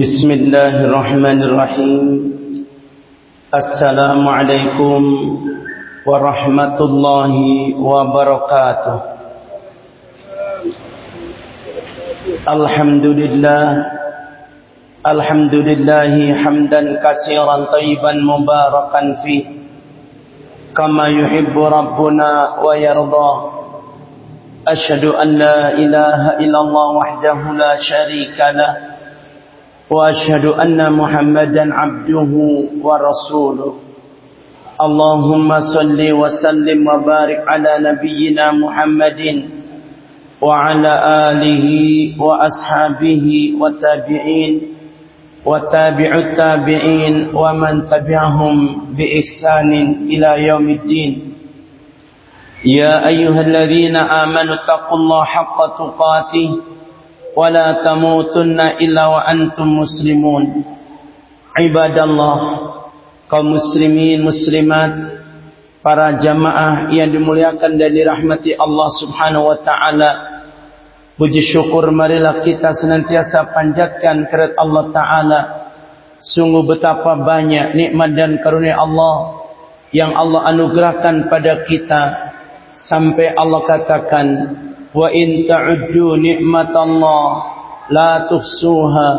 بسم الله الرحمن الرحيم السلام عليكم ورحمة الله وبركاته الحمد لله الحمد لله حمدا كثيرا طيبا مباركا فيه كما يحب ربنا ويرضى أشهد أن لا إله إلا الله وحده لا شريك له وأشهد أن محمدا عبده ورسوله. اللهم صل وسلم وبارك على نبينا محمد وعلى آله وأصحابه والتابعين وتابع التابعين ومن تبعهم بإحسان إلى يوم الدين. يا أيها الذين آمنوا اتقوا الله حق تقاته ولا تموتن إلا وأنتم مسلمون عباد الله kaum muslimin muslimat para jamaah yang dimuliakan dan dirahmati Allah Subhanahu wa taala puji syukur marilah kita senantiasa panjatkan kehadirat Allah taala sungguh betapa banyak nikmat dan karunia Allah yang Allah anugerahkan pada kita sampai Allah katakan wa in ta'uddu nikmatallah la tuhsuha.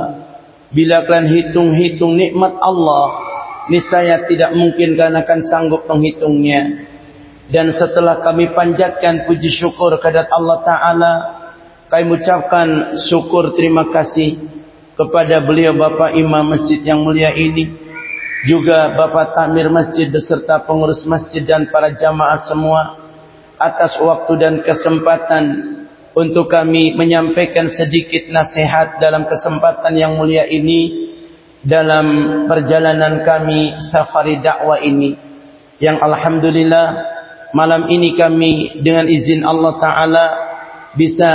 Bila kalian hitung-hitung nikmat Allah niscaya tidak mungkin kalian akan sanggup menghitungnya. Dan setelah kami panjatkan puji syukur kepada Allah taala kami ucapkan syukur terima kasih kepada beliau Bapak Imam Masjid yang mulia ini juga Bapak Tamir Masjid beserta pengurus masjid dan para jamaah semua atas waktu dan kesempatan untuk kami menyampaikan sedikit nasihat dalam kesempatan yang mulia ini dalam perjalanan kami safari dakwah ini. Yang alhamdulillah malam ini kami dengan izin Allah taala bisa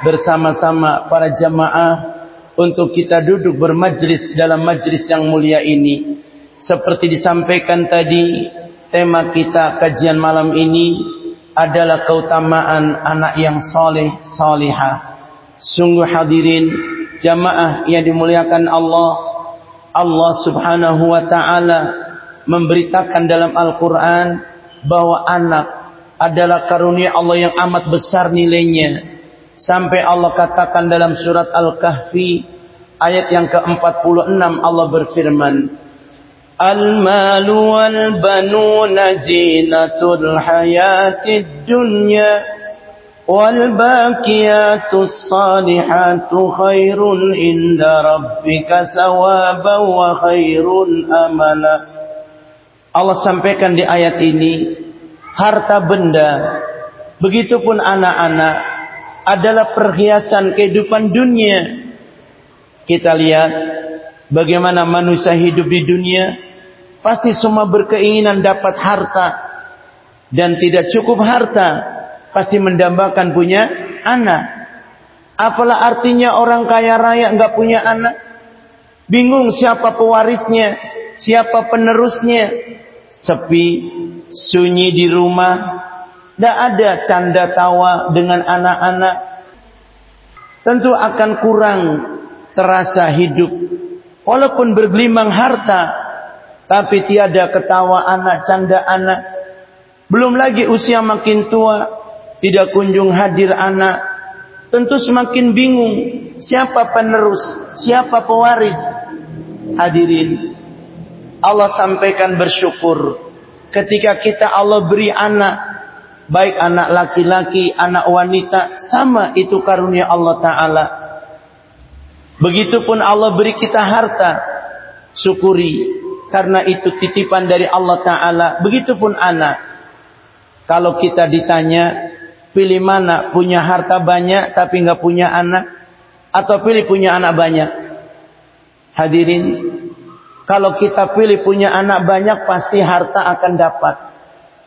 bersama-sama para jamaah untuk kita duduk bermajlis dalam majlis yang mulia ini. Seperti disampaikan tadi tema kita kajian malam ini adalah keutamaan anak yang soleh solehah. Sungguh hadirin jamaah yang dimuliakan Allah, Allah Subhanahu wa taala memberitakan dalam Al-Qur'an bahwa anak adalah karunia Allah yang amat besar nilainya. Sampai Allah katakan dalam surat Al-Kahfi ayat yang ke-46 Allah berfirman, المال والبنون زينة الحياة الدنيا والباكيات الصالحات خير عند ربك ثوابا وخير أملا Allah sampaikan di ayat ini harta benda begitupun anak-anak adalah perhiasan kehidupan dunia kita lihat bagaimana manusia hidup di dunia pasti semua berkeinginan dapat harta. Dan tidak cukup harta pasti mendambakan punya anak. Apalah artinya orang kaya raya nggak punya anak? Bingung siapa pewarisnya siapa penerusnya. Sepi sunyi di rumah. Tidak ada canda tawa dengan anak-anak. Tentu akan kurang terasa hidup walaupun bergelimang harta tapi tiada ketawa anak, canda anak. Belum lagi usia makin tua, tidak kunjung hadir anak. Tentu semakin bingung, siapa penerus, siapa pewaris. Hadirin, Allah sampaikan bersyukur ketika kita Allah beri anak, baik anak laki-laki, anak wanita, sama itu karunia Allah Ta'ala. Begitupun Allah beri kita harta, syukuri karena itu titipan dari Allah Ta'ala. Begitupun anak. Kalau kita ditanya, pilih mana? Punya harta banyak tapi nggak punya anak? Atau pilih punya anak banyak? Hadirin, kalau kita pilih punya anak banyak pasti harta akan dapat.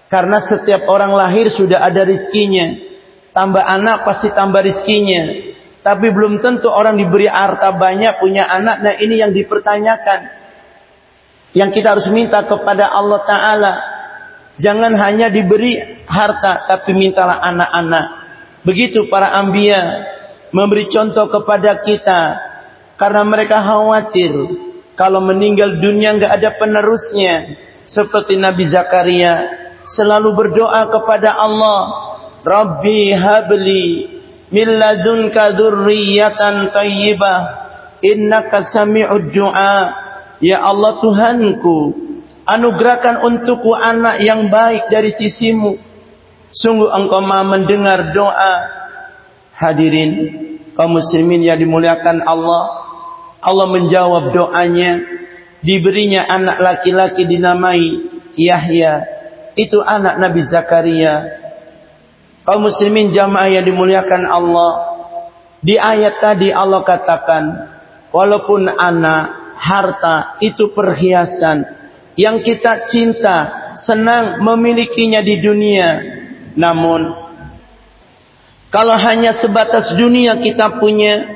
Karena setiap orang lahir sudah ada rizkinya. Tambah anak pasti tambah rizkinya. Tapi belum tentu orang diberi harta banyak punya anak. Nah ini yang dipertanyakan. Yang kita harus minta kepada Allah Ta'ala. Jangan hanya diberi harta, tapi mintalah anak-anak. Begitu para ambia memberi contoh kepada kita. karena mereka khawatir kalau meninggal dunia nggak ada penerusnya seperti Nabi Zakaria selalu berdoa kepada Allah Rabbi habli min ladunka dzurriyyatan thayyibah innaka sami'ud du'a. Ya Allah Tuhanku anugerahkan untukku anak yang baik dari sisimu. Sungguh engkau maha mendengar doa. Hadirin kaum muslimin yang dimuliakan Allah Allah menjawab doanya. Diberinya anak laki-laki dinamai Yahya. Itu anak Nabi Zakaria kaum muslimin jamaah yang dimuliakan Allah di ayat tadi Allah katakan walaupun anak harta itu perhiasan. Yang kita cinta senang memilikinya di dunia. Namun kalau hanya sebatas dunia kita punya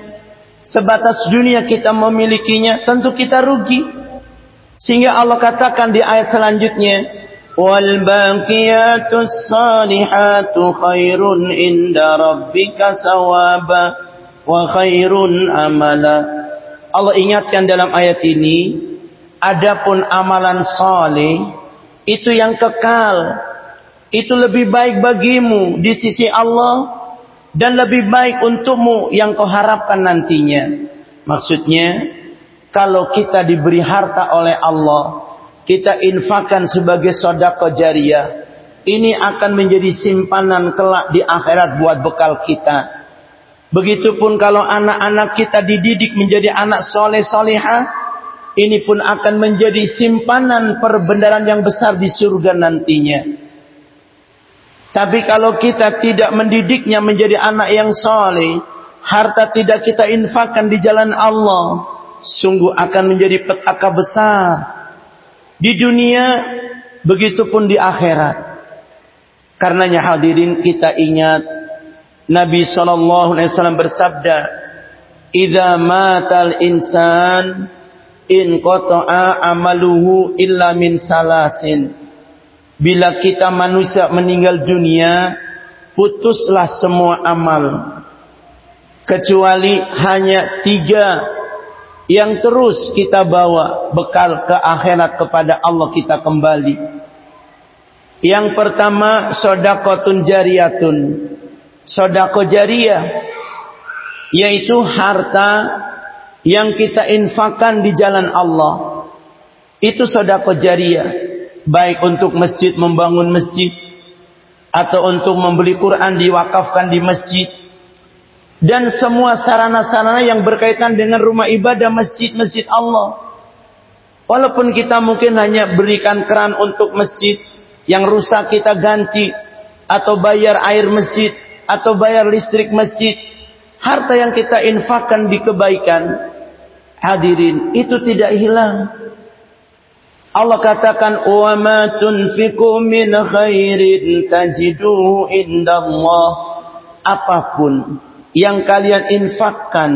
sebatas dunia kita memilikinya tentu kita rugi. Sehingga Allah katakan di ayat selanjutnya, "Wal baqiyatus salihatu khairun inda rabbika sawaba wa khairun amala." Allah ingatkan dalam ayat ini, adapun amalan saleh itu yang kekal, itu lebih baik bagimu di sisi Allah dan lebih baik untukmu yang kau harapkan nantinya. Maksudnya, kalau kita diberi harta oleh Allah, kita infakkan sebagai sodako jariah, ini akan menjadi simpanan kelak di akhirat buat bekal kita. Begitupun kalau anak-anak kita dididik menjadi anak soleh solehah, ini pun akan menjadi simpanan perbendaran yang besar di surga nantinya. Tapi kalau kita tidak mendidiknya menjadi anak yang soleh, harta tidak kita infakkan di jalan Allah, sungguh akan menjadi petaka besar di dunia begitupun di akhirat. Karenanya hadirin kita ingat Nabi sallallahu alaihi wasallam bersabda, "Idza matal insan in qata'a amaluhu illa min salasin." Bila kita manusia meninggal dunia, putuslah semua amal kecuali hanya tiga yang terus kita bawa bekal ke akhirat kepada Allah kita kembali. Yang pertama sodakotun jariyatun. Sodako jariyah yaitu harta yang kita infakkan di jalan Allah. Itu sodako jariyah. Baik untuk masjid membangun masjid atau untuk membeli Quran diwakafkan di masjid dan semua sarana-sarana yang berkaitan dengan rumah ibadah masjid-masjid Allah. Walaupun kita mungkin hanya berikan keran untuk masjid yang rusak kita ganti atau bayar air masjid atau bayar listrik masjid, harta yang kita infakkan di kebaikan, hadirin itu tidak hilang. Allah katakan wa ma tunfiqu min khairin tajiduhu indallah apa pun yang kalian infakkan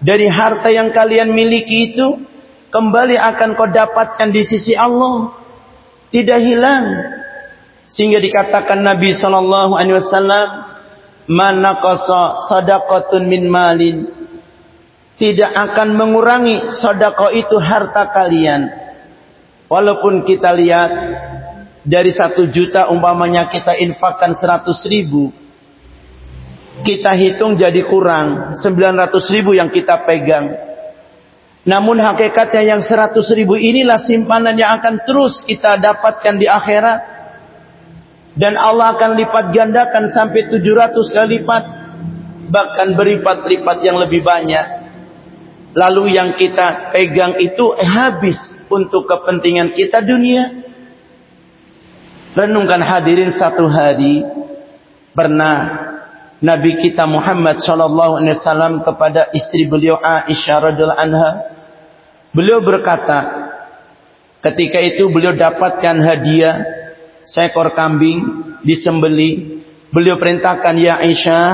dari harta yang kalian miliki itu kembali akan kau dapatkan di sisi Allah. Tidak hilang. Sehingga dikatakan Nabi sallallahu alaihi wasallam manaqasa sadaqatun min malin. Tidak akan mengurangi sedekah itu harta kalian. Walaupun kita lihat dari satu juta umpamanya kita infakkan seratus ribu kita hitung jadi kurang 900 ribu yang kita pegang. Namun hakikatnya yang 100 ribu inilah simpanan yang akan terus kita dapatkan di akhirat. Dan Allah akan lipat gandakan sampai 700 kali lipat. Bahkan berlipat-lipat yang lebih banyak. Lalu yang kita pegang itu habis untuk kepentingan kita dunia. Renungkan hadirin satu hari. Pernah Nabi kita Muhammad sallallahu alaihi wasallam kepada istri beliau Aisyah radhiyallahu anha. Beliau berkata, ketika itu beliau dapatkan hadiah seekor kambing disembeli. Beliau perintahkan ya Aisyah,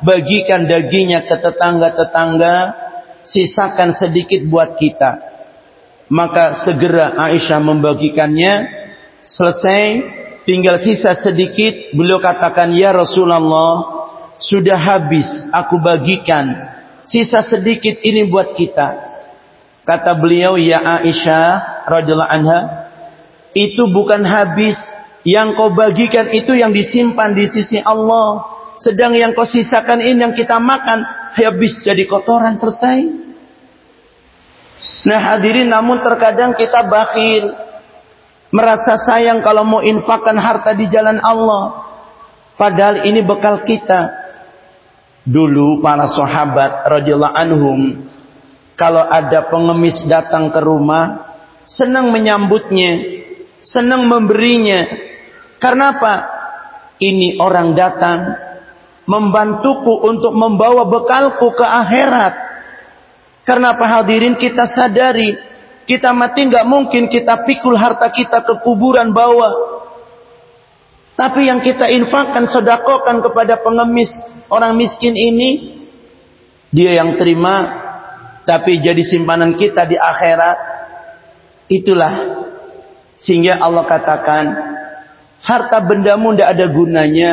bagikan dagingnya ke tetangga-tetangga, sisakan sedikit buat kita. Maka segera Aisyah membagikannya, selesai tinggal sisa sedikit, beliau katakan ya Rasulullah, sudah habis aku bagikan Sisa sedikit ini buat kita. Kata beliau, ya Aisyah radhiyallahu anha, itu bukan habis. Yang kau bagikan itu yang disimpan di sisi Allah. Sedang yang kau sisakan ini yang kita makan habis jadi kotoran selesai. Nah hadirin namun terkadang kita bakhil. Merasa sayang kalau mau infakkan harta di jalan Allah. Padahal ini bekal kita. Dulu para sahabat radhiyallahu anhum kalau ada pengemis datang ke rumah senang menyambutnya, senang memberinya. Karena apa? Ini orang datang membantuku untuk membawa bekalku ke akhirat. Karena apa hadirin kita sadari kita mati nggak mungkin kita pikul harta kita ke kuburan bawah. Tapi yang kita infakkan, sodakokan kepada pengemis, orang miskin ini dia yang terima tapi jadi simpanan kita di akhirat. Itulah sehingga Allah katakan harta bendamu tidak ada gunanya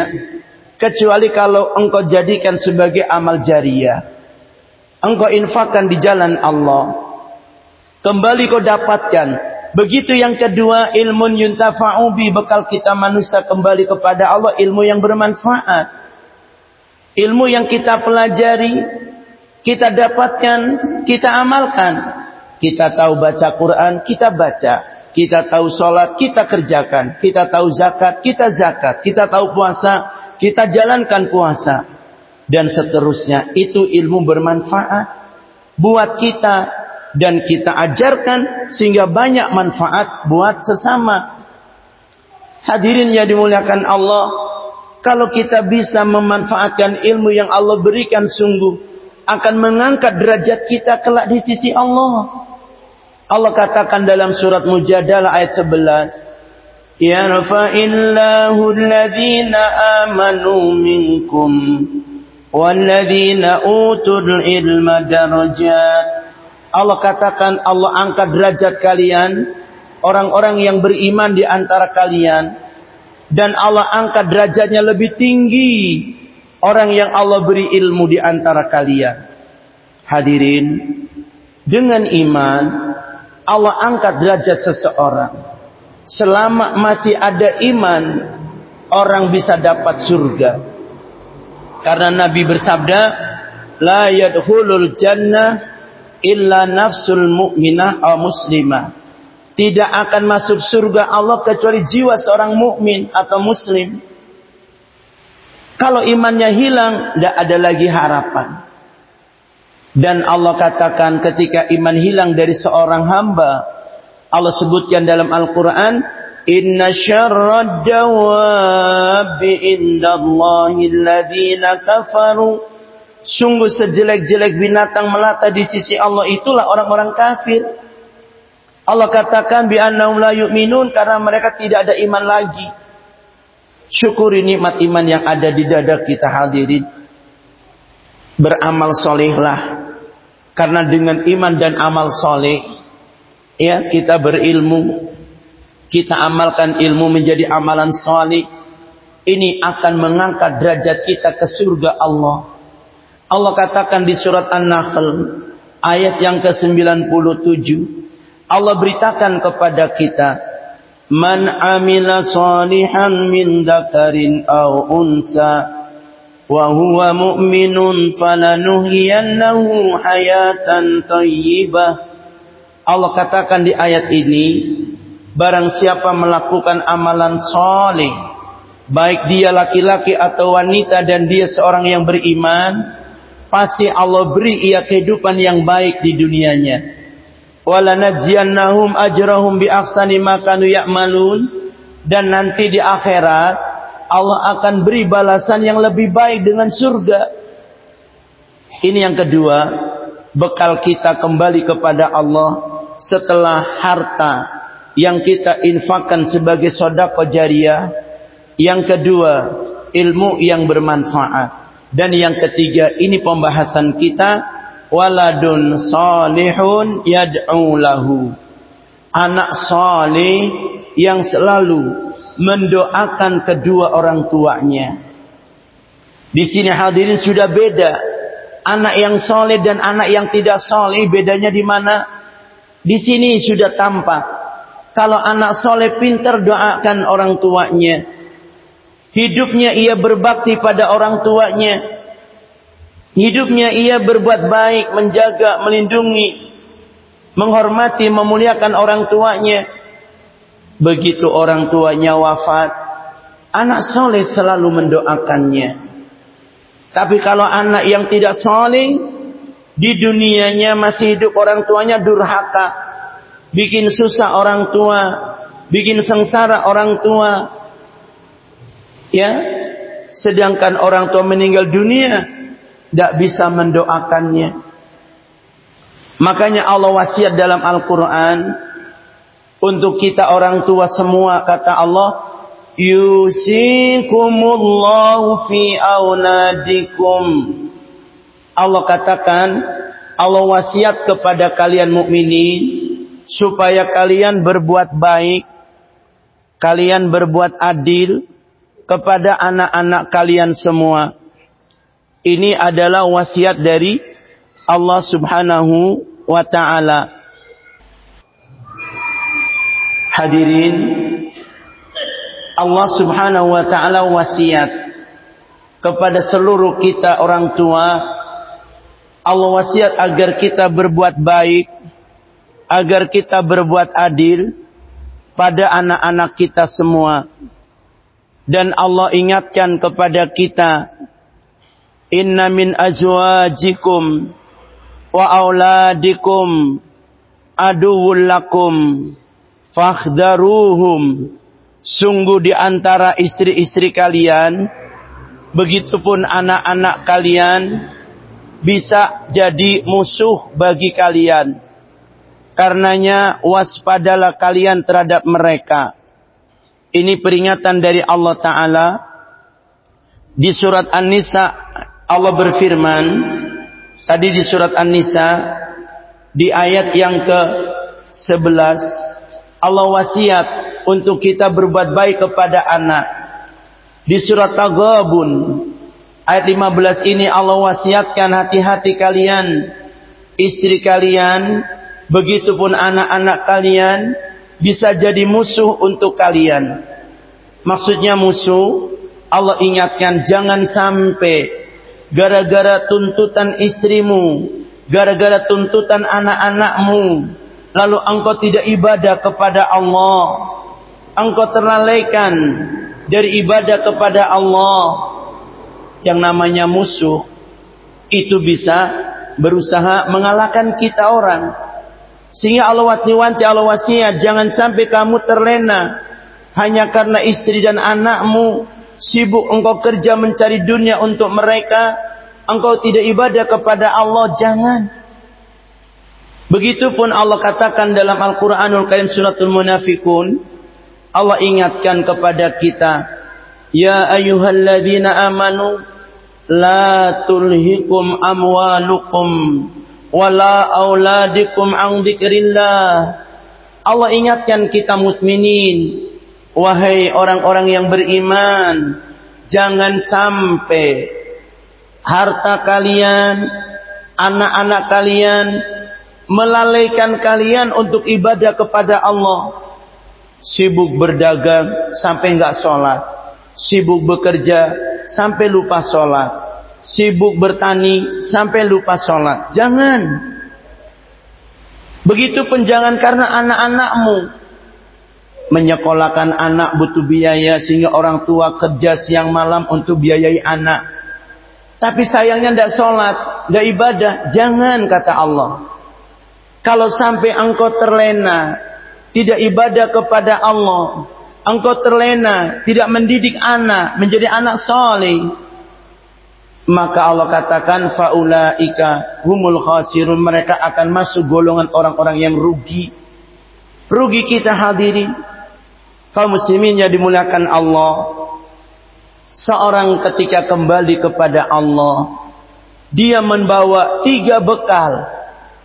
kecuali kalau engkau jadikan sebagai amal jariah. Engkau infakkan di jalan Allah. Kembali kau dapatkan. Begitu yang kedua ilmu yuntafa'u bi bekal kita manusia kembali kepada Allah ilmu yang bermanfaat Ilmu yang kita pelajari, kita dapatkan, kita amalkan. Kita tahu baca Quran, kita baca. Kita tahu sholat, kita kerjakan. Kita tahu zakat, kita zakat. Kita tahu puasa, kita jalankan puasa. Dan seterusnya. Itu ilmu bermanfaat. Buat kita. Dan kita ajarkan sehingga banyak manfaat buat sesama. Hadirin yang dimuliakan Allah. Kalau kita bisa memanfaatkan ilmu yang Allah berikan sungguh akan mengangkat derajat kita kelak di sisi Allah. Allah katakan dalam surat Mujadalah ayat 11, "Yarfa'illahu alladhina amanu minkum walladhina utul ilma darajat." Allah katakan Allah angkat derajat kalian orang-orang yang beriman di antara kalian dan Allah angkat derajatnya lebih tinggi orang yang Allah beri ilmu di antara kalian. Hadirin, dengan iman Allah angkat derajat seseorang. Selama masih ada iman, orang bisa dapat surga. Karena Nabi bersabda, la yadkhulul jannah illa nafsul mu'minah atau muslimah tidak akan masuk surga Allah kecuali jiwa seorang mukmin atau muslim. Kalau imannya hilang, tidak ada lagi harapan. Dan Allah katakan ketika iman hilang dari seorang hamba, Allah sebutkan dalam Al-Quran, Inna syarrad dawabi indallahi alladhina kafaru. Sungguh sejelek-jelek binatang melata di sisi Allah itulah orang-orang kafir. Allah katakan bi annahum la yu'minun karena mereka tidak ada iman lagi. Syukuri nikmat iman yang ada di dada kita hadirin. Beramal solehlah. Karena dengan iman dan amal soleh. Ya kita berilmu. Kita amalkan ilmu menjadi amalan soleh. Ini akan mengangkat derajat kita ke surga Allah. Allah katakan di surat An-Nahl. Ayat yang ke-97. Allah beritakan kepada kita Man amila salihan min dakarin aw unsa wa huwa mu'minun falanuhyiyannahu hayatan thayyibah Allah katakan di ayat ini barang siapa melakukan amalan saleh baik dia laki-laki atau wanita dan dia seorang yang beriman pasti Allah beri ia kehidupan yang baik di dunianya walanajziyannahum ajrahum bi ahsani ma kanu ya'malun dan nanti di akhirat Allah akan beri balasan yang lebih baik dengan surga. Ini yang kedua, bekal kita kembali kepada Allah setelah harta yang kita infakkan sebagai sodako jariah. Yang kedua, ilmu yang bermanfaat. Dan yang ketiga, ini pembahasan kita waladun salihun yad'u lahu anak salih yang selalu mendoakan kedua orang tuanya di sini hadirin sudah beda anak yang soleh dan anak yang tidak soleh bedanya di mana? Di sini sudah tampak. Kalau anak soleh pintar doakan orang tuanya. Hidupnya ia berbakti pada orang tuanya. Hidupnya ia berbuat baik, menjaga, melindungi, menghormati, memuliakan orang tuanya. Begitu orang tuanya wafat, anak soleh selalu mendoakannya. Tapi kalau anak yang tidak soleh, di dunianya masih hidup orang tuanya durhaka. Bikin susah orang tua. Bikin sengsara orang tua. Ya. Sedangkan orang tua meninggal dunia. Tidak bisa mendoakannya. Makanya Allah wasiat dalam Al-Quran. Untuk kita orang tua semua. Kata Allah yusikumullahu fi aunadikum Allah katakan Allah wasiat kepada kalian mukminin supaya kalian berbuat baik kalian berbuat adil kepada anak-anak kalian semua ini adalah wasiat dari Allah Subhanahu wa taala. Hadirin Allah Subhanahu wa taala wasiat kepada seluruh kita orang tua. Allah wasiat agar kita berbuat baik agar kita berbuat adil pada anak-anak kita semua. Dan Allah ingatkan kepada kita inna min azwajikum wa auladikum aduwwul lakum fakhdaruhum Sungguh di antara istri-istri kalian, begitupun anak-anak kalian, bisa jadi musuh bagi kalian. Karenanya waspadalah kalian terhadap mereka. Ini peringatan dari Allah Ta'ala. Di surat An-Nisa Allah berfirman. Tadi di surat An-Nisa. Di ayat yang ke-11. Allah wasiat untuk kita berbuat baik kepada anak. Di surat Taghabun ayat 15 ini Allah wasiatkan hati-hati kalian, istri kalian, begitupun anak-anak kalian bisa jadi musuh untuk kalian. Maksudnya musuh, Allah ingatkan jangan sampai gara-gara tuntutan istrimu, gara-gara tuntutan anak-anakmu, lalu engkau tidak ibadah kepada Allah. Engkau terlalaikan dari ibadah kepada Allah. Yang namanya musuh itu bisa berusaha mengalahkan kita orang. Sehingga Allah wanti-wanti Allah wasiat jangan sampai kamu terlena hanya karena istri dan anakmu sibuk engkau kerja mencari dunia untuk mereka. Engkau tidak ibadah kepada Allah jangan. Begitupun Allah katakan dalam Al-Quranul Karim Suratul Munafikun Allah ingatkan kepada kita Ya ayyuhalladzina amanu La tulhikum amwalukum Wala auladikum an dzikrillah Allah ingatkan kita muslimin Wahai orang-orang yang beriman Jangan sampai Harta kalian Anak-anak kalian Melalaikan kalian untuk ibadah kepada Allah sibuk berdagang sampai enggak sholat, sibuk bekerja sampai lupa sholat, sibuk bertani sampai lupa sholat. Jangan. Begitu penjangan karena anak-anakmu menyekolahkan anak butuh biaya sehingga orang tua kerja siang malam untuk biayai anak. Tapi sayangnya tidak sholat, tidak ibadah. Jangan kata Allah. Kalau sampai engkau terlena tidak ibadah kepada Allah, engkau terlena, tidak mendidik anak menjadi anak soleh, maka Allah katakan faulaika humul khasirun mereka akan masuk golongan orang-orang yang rugi. Rugi kita hadirin. Kaum muslimin yang dimuliakan Allah. Seorang ketika kembali kepada Allah, dia membawa tiga bekal.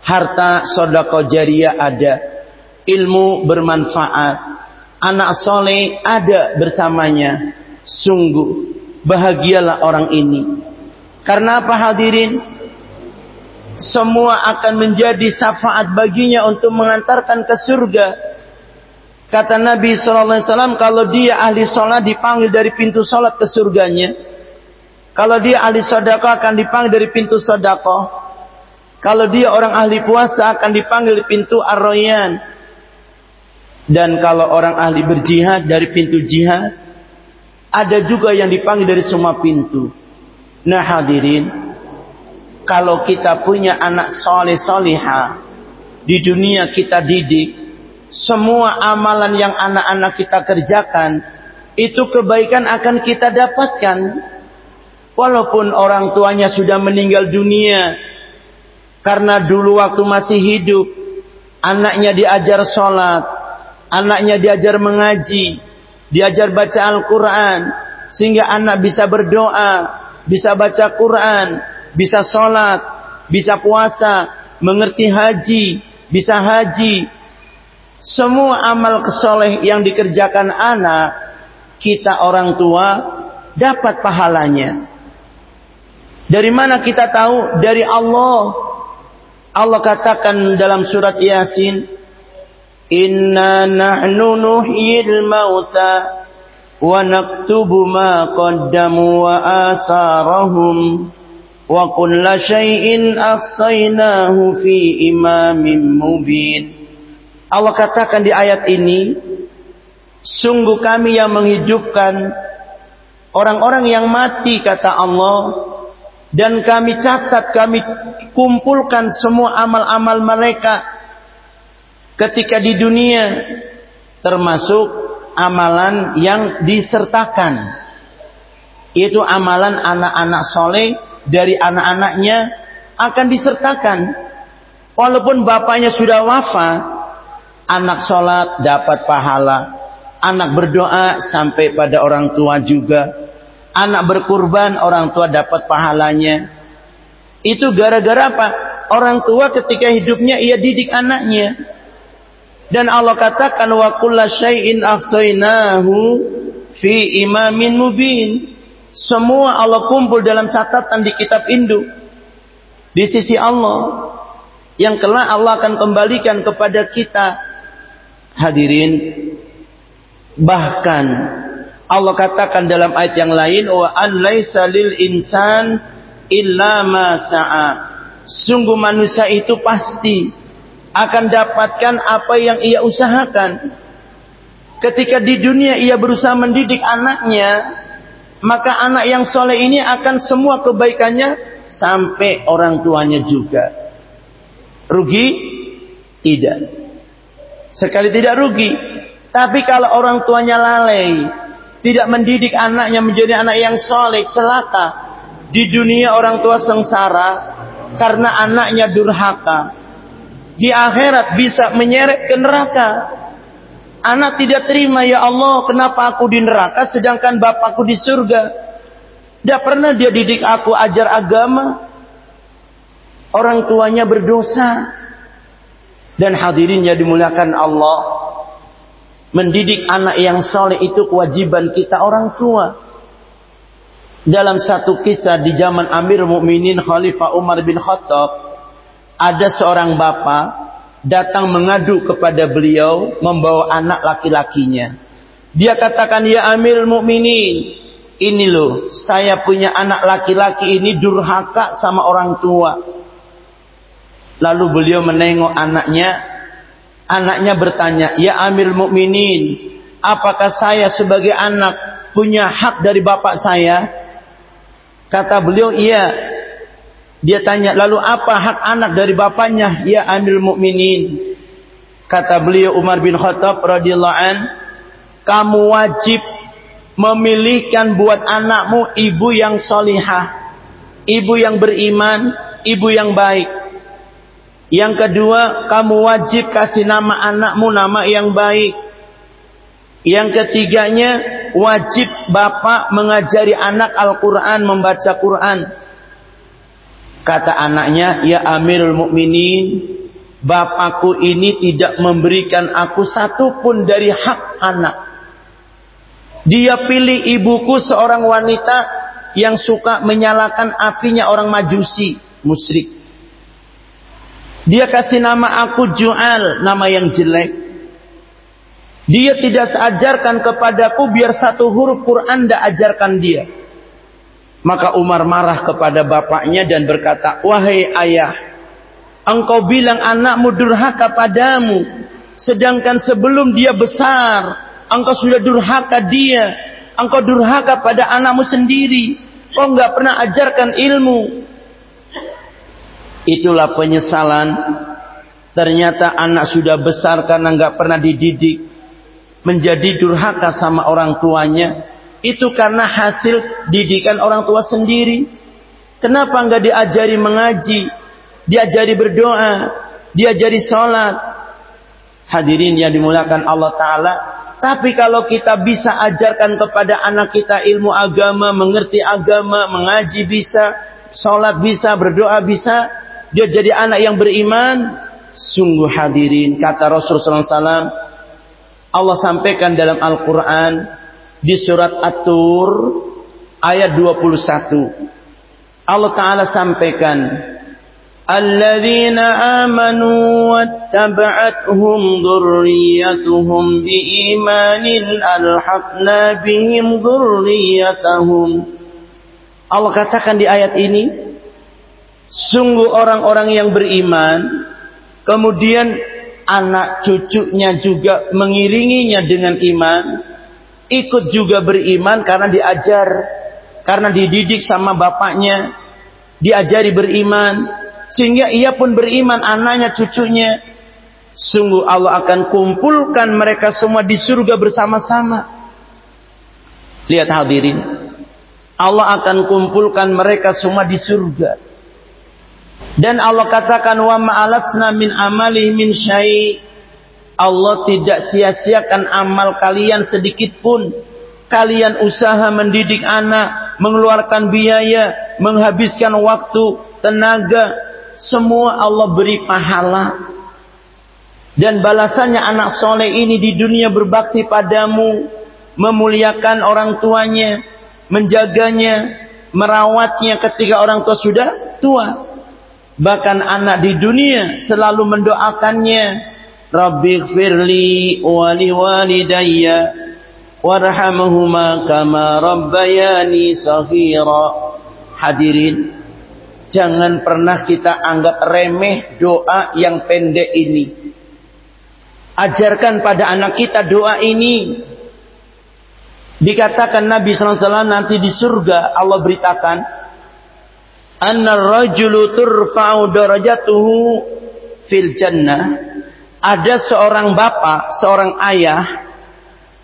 Harta sodako jariah ada ilmu bermanfaat, anak soleh ada bersamanya. Sungguh bahagialah orang ini. Karena apa hadirin? semua akan menjadi syafaat baginya untuk mengantarkan ke surga. Kata Nabi SAW, kalau dia ahli sholat dipanggil dari pintu sholat ke surganya. Kalau dia ahli sodako akan dipanggil dari pintu sodako. Kalau dia orang ahli puasa akan dipanggil di pintu arroyan. Dan kalau orang ahli berjihad dari pintu jihad. Ada juga yang dipanggil dari semua pintu. Nah hadirin, kalau kita punya anak soleh soleha di dunia kita didik semua amalan yang anak-anak kita kerjakan itu kebaikan akan kita dapatkan walaupun orang tuanya sudah meninggal dunia karena dulu waktu masih hidup anaknya diajar sholat anaknya diajar mengaji diajar baca Al-Quran sehingga anak bisa berdoa bisa baca Quran bisa sholat, bisa puasa, mengerti haji, bisa haji. Semua amal kesoleh yang dikerjakan anak, kita orang tua dapat pahalanya. Dari mana kita tahu? Dari Allah. Allah katakan dalam surat Yasin, Inna nahnu nuhyil mauta wa naktubu ma qaddamu wa asarahum wa kulla syai'in ahsaynahu fi imamin mubin. Allah katakan di ayat ini, sungguh kami yang menghidupkan orang-orang yang mati kata Allah dan kami catat kami kumpulkan semua amal-amal mereka ketika di dunia termasuk amalan yang disertakan itu amalan anak-anak soleh dari anak-anaknya akan disertakan. Walaupun bapaknya sudah wafat, anak sholat dapat pahala. Anak berdoa sampai pada orang tua juga. Anak berkurban orang tua dapat pahalanya. Itu gara-gara apa? Orang tua ketika hidupnya ia didik anaknya. Dan Allah katakan wa kulla syai'in ahsainahu fi imamin mubin. Semua Allah kumpul dalam catatan di kitab induk. Di sisi Allah. Yang kelak Allah akan kembalikan kepada kita. Hadirin. Bahkan Allah katakan dalam ayat yang lain. Wa an laisa lil insan illa ma sa'a. Sungguh manusia itu pasti akan dapatkan apa yang ia usahakan. Ketika di dunia ia berusaha mendidik anaknya, maka anak yang soleh ini akan semua kebaikannya sampai orang tuanya juga. Rugi? Tidak. Sekali tidak rugi. Tapi kalau orang tuanya lalai, tidak mendidik anaknya menjadi anak yang soleh, celaka. Di dunia orang tua sengsara karena anaknya durhaka. Di akhirat bisa menyeret ke neraka Anak tidak terima, ya Allah, kenapa aku di neraka sedangkan bapakku di surga? Tidak pernah dia didik aku ajar agama. Orang tuanya berdosa. Dan hadirin yang dimuliakan Allah. Mendidik anak yang soleh itu kewajiban kita orang tua. Dalam satu kisah di zaman Amir Mukminin Khalifah Umar bin Khattab. Ada seorang bapak datang mengadu kepada beliau membawa anak laki-lakinya. Dia katakan, "Ya Amir Mukminin, ini loh, saya punya anak laki-laki ini durhaka sama orang tua." Lalu beliau menengok anaknya. Anaknya bertanya, "Ya Amir Mukminin, apakah saya sebagai anak punya hak dari bapak saya?" Kata beliau, "Iya." Dia tanya, lalu apa hak anak dari bapaknya? Ya Amir Mukminin. Kata beliau Umar bin Khattab radhiyallahu an, kamu wajib memilihkan buat anakmu ibu yang solihah, ibu yang beriman, ibu yang baik. Yang kedua, kamu wajib kasih nama anakmu nama yang baik. Yang ketiganya, wajib bapak mengajari anak Al-Quran, membaca Quran. Kata anaknya, "Ya Amirul Mukminin, bapakku ini tidak memberikan aku satu pun dari hak anak. Dia pilih ibuku seorang wanita yang suka menyalakan apinya orang majusi, musyrik. Dia kasih nama aku Ju'al, nama yang jelek. Dia tidak seajarkan kepadaku biar satu huruf Quran tidak ajarkan dia. Maka Umar marah kepada bapaknya dan berkata, Wahai ayah, engkau bilang anakmu durhaka padamu. Sedangkan sebelum dia besar, engkau sudah durhaka dia. Engkau durhaka pada anakmu sendiri. Kau nggak pernah ajarkan ilmu. Itulah penyesalan. Ternyata anak sudah besar karena nggak pernah dididik. Menjadi durhaka sama orang tuanya. Itu karena hasil didikan orang tua sendiri. Kenapa nggak diajari mengaji? Diajari berdoa. Diajari sholat. Hadirin yang dimulakan Allah Ta'ala. Tapi kalau kita bisa ajarkan kepada anak kita ilmu agama, mengerti agama, mengaji bisa, sholat bisa, berdoa bisa, dia jadi anak yang beriman, sungguh hadirin kata Rasulullah SAW Allah sampaikan dalam Al-Quran di surat At-Tur ayat 21 Allah Ta'ala sampaikan amanu wattaba'athum dhurriyyatuhum biimanin alhaqna bihim dhurriyyatahum. Allah katakan di ayat ini Sungguh orang-orang yang beriman, kemudian anak cucunya juga mengiringinya dengan iman, ikut juga beriman karena diajar, karena dididik sama bapaknya, diajari beriman, sehingga ia pun beriman anaknya cucunya. Sungguh Allah akan kumpulkan mereka semua di surga bersama-sama. Lihat hadirin. Allah akan kumpulkan mereka semua di surga. Dan Allah katakan wa ma'alatna min amali min syai. Allah tidak sia-siakan amal kalian sedikit pun. Kalian usaha mendidik anak, mengeluarkan biaya, menghabiskan waktu, tenaga, semua Allah beri pahala. Dan balasannya anak soleh ini di dunia berbakti padamu, memuliakan orang tuanya, menjaganya, merawatnya ketika orang tua sudah tua. Bahkan anak di dunia selalu mendoakannya. Rabbi firli wali walidayya warhamhuma kama rabbayani saghira. Hadirin, jangan pernah kita anggap remeh doa yang pendek ini. Ajarkan pada anak kita doa ini. Dikatakan Nabi SAW nanti di surga Allah beritakan anna rajulu turfa'u darajatuhu fil jannah. Ada seorang bapak, seorang ayah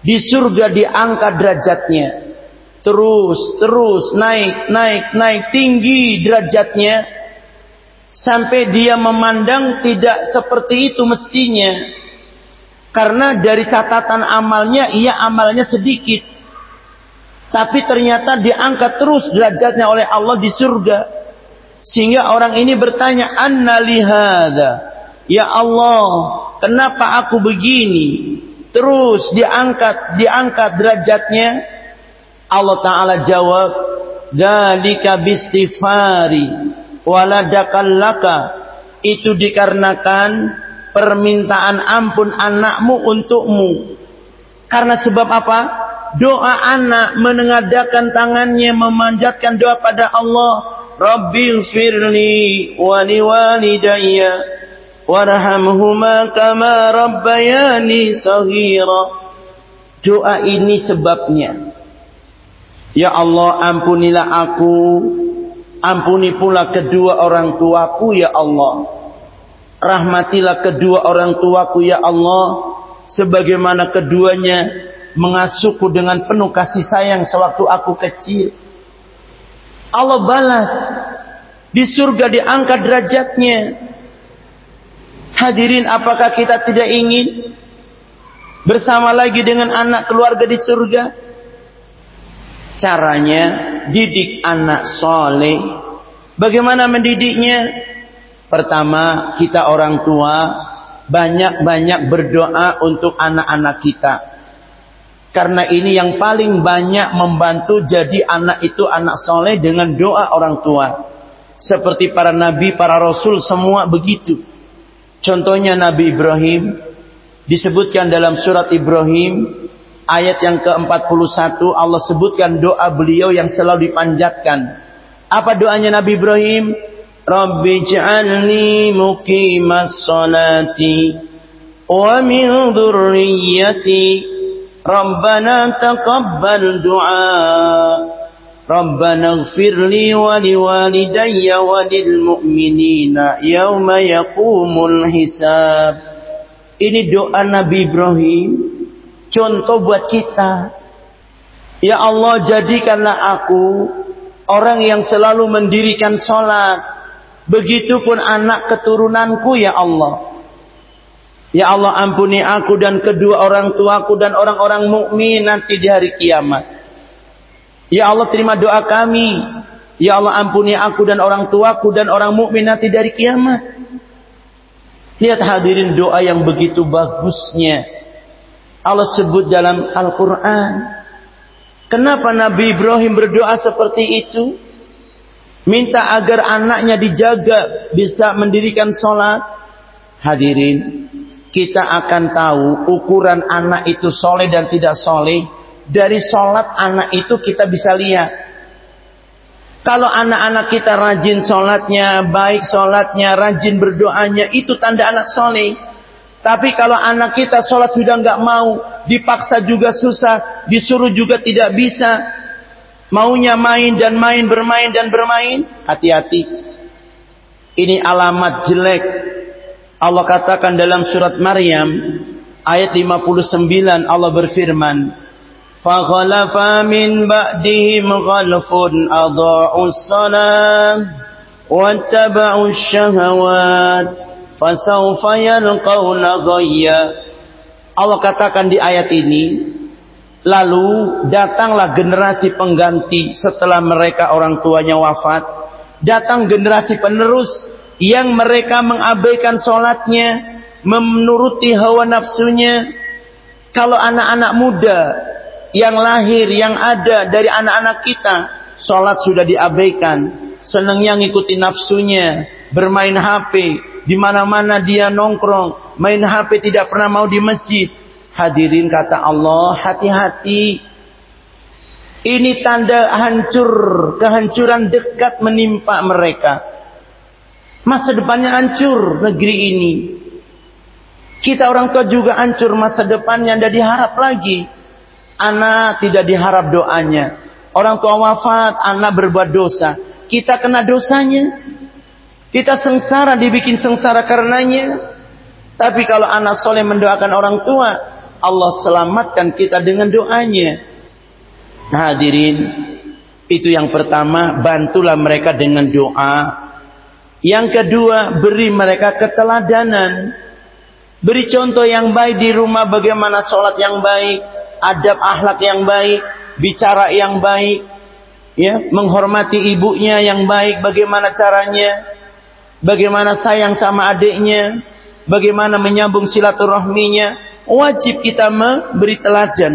di surga diangkat derajatnya. Terus terus naik naik naik tinggi derajatnya. Sampai dia memandang tidak seperti itu mestinya. Karena dari catatan amalnya ia amalnya sedikit. Tapi ternyata diangkat terus derajatnya oleh Allah di surga sehingga orang ini bertanya, "Anna lihada?" Ya Allah, kenapa aku begini? Terus diangkat, diangkat derajatnya. Allah Ta'ala jawab, "Dzalika bistifari waladakallaka." Itu dikarenakan permintaan ampun anakmu untukmu. Karena sebab apa? Doa anak menengadakan tangannya memanjatkan doa pada Allah Rabbi firli wa liwalidayya warhamhuma kama rabbayani saghira. Doa ini sebabnya. Ya Allah ampunilah aku, ampuni pula kedua orang tuaku ya Allah. Rahmatilah kedua orang tuaku ya Allah, sebagaimana keduanya mengasuhku dengan penuh kasih sayang sewaktu aku kecil. Allah balas. Di surga diangkat derajatnya. Hadirin apakah kita tidak ingin bersama lagi dengan anak keluarga di surga? Caranya didik anak soleh. Bagaimana mendidiknya? Pertama, kita orang tua banyak-banyak berdoa untuk anak-anak kita. Karena ini yang paling banyak membantu jadi anak itu anak soleh dengan doa orang tua. Seperti para nabi, para rasul semua begitu. Contohnya Nabi Ibrahim disebutkan dalam surat Ibrahim ayat yang ke-41 Allah sebutkan doa beliau yang selalu dipanjatkan. Apa doanya Nabi Ibrahim? Rabbi ja'alni muqimas salati wa min dhurriyyati Rabbana taqabbal du'a ربنا اغفر لي ولوالدي وللمؤمنين يوم يقوم الحساب ini doa Nabi Ibrahim contoh buat kita Ya Allah jadikanlah aku orang yang selalu mendirikan sholat begitupun anak keturunanku ya Allah Ya Allah ampuni aku dan kedua orang tuaku dan orang-orang mukmin nanti di hari kiamat Ya Allah terima doa kami. Ya Allah ampuni aku dan orang tuaku dan orang mukmin nanti dari kiamat. Lihat hadirin doa yang begitu bagusnya. Allah sebut dalam Al-Quran. Kenapa Nabi Ibrahim berdoa seperti itu? Minta agar anaknya dijaga, bisa mendirikan sholat. Hadirin, kita akan tahu ukuran anak itu soleh dan tidak soleh dari sholat anak itu kita bisa lihat. Kalau anak-anak kita rajin sholatnya, baik sholatnya, rajin berdoanya, itu tanda anak soleh. Tapi kalau anak kita sholat sudah nggak mau, dipaksa juga susah, disuruh juga tidak bisa, maunya main dan main, bermain dan bermain, hati-hati. Ini alamat jelek. Allah katakan dalam surat Maryam ayat 59 Allah berfirman, فخلف من بعدهم خلف أضاعوا الصلاة واتبعوا الشهوات فسوف يلقون غيا Allah katakan di ayat ini lalu datanglah generasi pengganti setelah mereka orang tuanya wafat datang generasi penerus yang mereka mengabaikan sholatnya menuruti hawa nafsunya kalau anak-anak muda yang lahir, yang ada dari anak-anak kita, sholat sudah diabaikan. Senangnya ngikuti nafsunya, bermain HP, di mana-mana dia nongkrong, main HP tidak pernah mau di masjid. Hadirin kata Allah, hati-hati. Ini tanda hancur, kehancuran dekat menimpa mereka. Masa depannya hancur negeri ini. Kita orang tua juga hancur masa depannya, tidak diharap lagi anak tidak diharap doanya. Orang tua wafat, anak berbuat dosa. Kita kena dosanya. Kita sengsara, dibikin sengsara karenanya. Tapi kalau anak soleh mendoakan orang tua, Allah selamatkan kita dengan doanya. Nah, hadirin, itu yang pertama, bantulah mereka dengan doa. Yang kedua, beri mereka keteladanan. Beri contoh yang baik di rumah bagaimana sholat yang baik adab akhlak yang baik, bicara yang baik, ya, menghormati ibunya yang baik, bagaimana caranya, bagaimana sayang sama adiknya, bagaimana menyambung silaturahminya, wajib kita memberi teladan.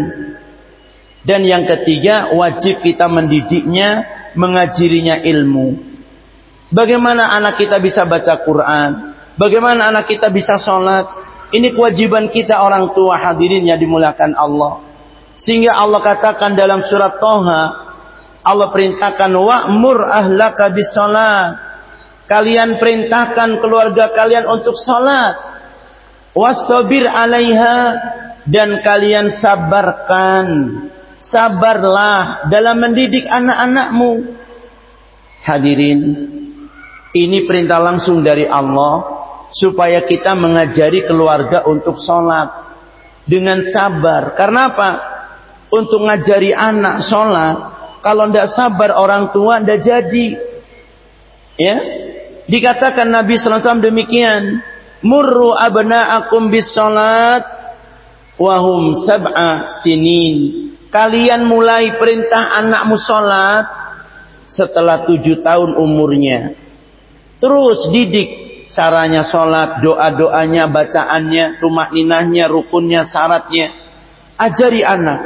Dan yang ketiga, wajib kita mendidiknya, mengajirinya ilmu. Bagaimana anak kita bisa baca Quran? Bagaimana anak kita bisa sholat? Ini kewajiban kita orang tua hadirin yang dimulakan Allah. Sehingga Allah katakan dalam surat Toha, Allah perintahkan wa'mur ahlaka bisalat. Kalian perintahkan keluarga kalian untuk salat. Wastabir 'alaiha dan kalian sabarkan. Sabarlah dalam mendidik anak-anakmu. Hadirin, ini perintah langsung dari Allah supaya kita mengajari keluarga untuk sholat dengan sabar. Karena apa? untuk ngajari anak sholat, kalau tidak sabar orang tua tidak jadi. Ya, dikatakan Nabi SAW demikian, murru abna'akum bis sholat, wahum sab'a sinin. Kalian mulai perintah anakmu sholat setelah tujuh tahun umurnya. Terus didik caranya sholat, doa-doanya, bacaannya, rumah ninahnya, rukunnya, syaratnya. Ajari anak.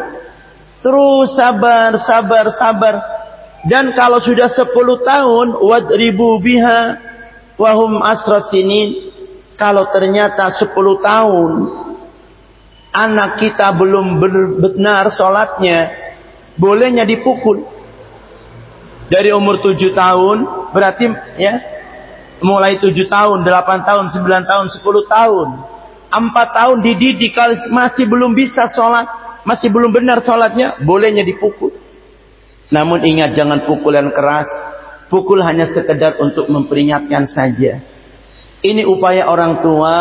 Terus sabar, sabar, sabar. Dan kalau sudah 10 tahun, wadribu biha wahum asrasinin. Kalau ternyata 10 tahun anak kita belum benar sholatnya, bolehnya dipukul. Dari umur 7 tahun, berarti ya mulai 7 tahun, 8 tahun, 9 tahun, 10 tahun. 4 tahun dididik masih belum bisa sholat, masih belum benar sholatnya, bolehnya dipukul. Namun ingat jangan pukul yang keras. Pukul hanya sekedar untuk memperingatkan saja. Ini upaya orang tua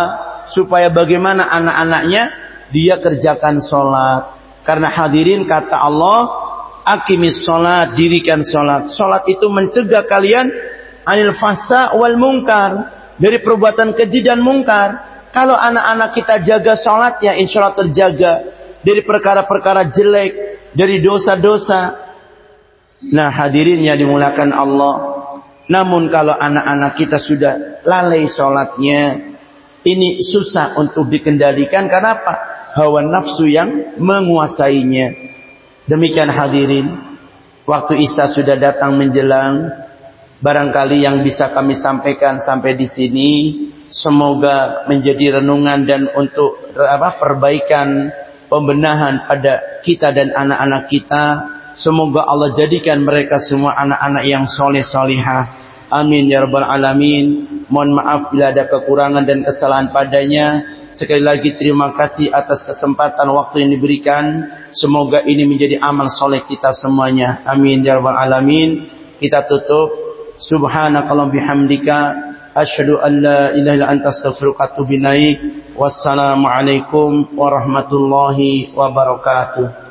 supaya bagaimana anak-anaknya dia kerjakan sholat. Karena hadirin kata Allah, akimis sholat, dirikan sholat. Sholat itu mencegah kalian anil fasa wal mungkar. Dari perbuatan keji dan mungkar. Kalau anak-anak kita jaga sholat ya insya Allah terjaga. Dari perkara-perkara jelek. Dari dosa-dosa. Nah hadirin yang dimulakan Allah. Namun kalau anak-anak kita sudah lalai sholatnya. Ini susah untuk dikendalikan. Kenapa? Hawa nafsu yang menguasainya. Demikian hadirin. Waktu Isa sudah datang menjelang. Barangkali yang bisa kami sampaikan sampai di sini. Semoga menjadi renungan dan untuk apa perbaikan pembenahan pada kita dan anak-anak kita Semoga Allah jadikan mereka semua anak-anak yang soleh solihah. Amin ya rabbal alamin. Mohon maaf bila ada kekurangan dan kesalahan padanya. Sekali lagi terima kasih atas kesempatan waktu yang diberikan. Semoga ini menjadi amal soleh kita semuanya. Amin ya rabbal alamin. Kita tutup. Subhanakallah bihamdika. Asyhadu an la ilaha illa anta astaghfiruka wa atubu ilaik. Wassalamualaikum warahmatullahi wabarakatuh.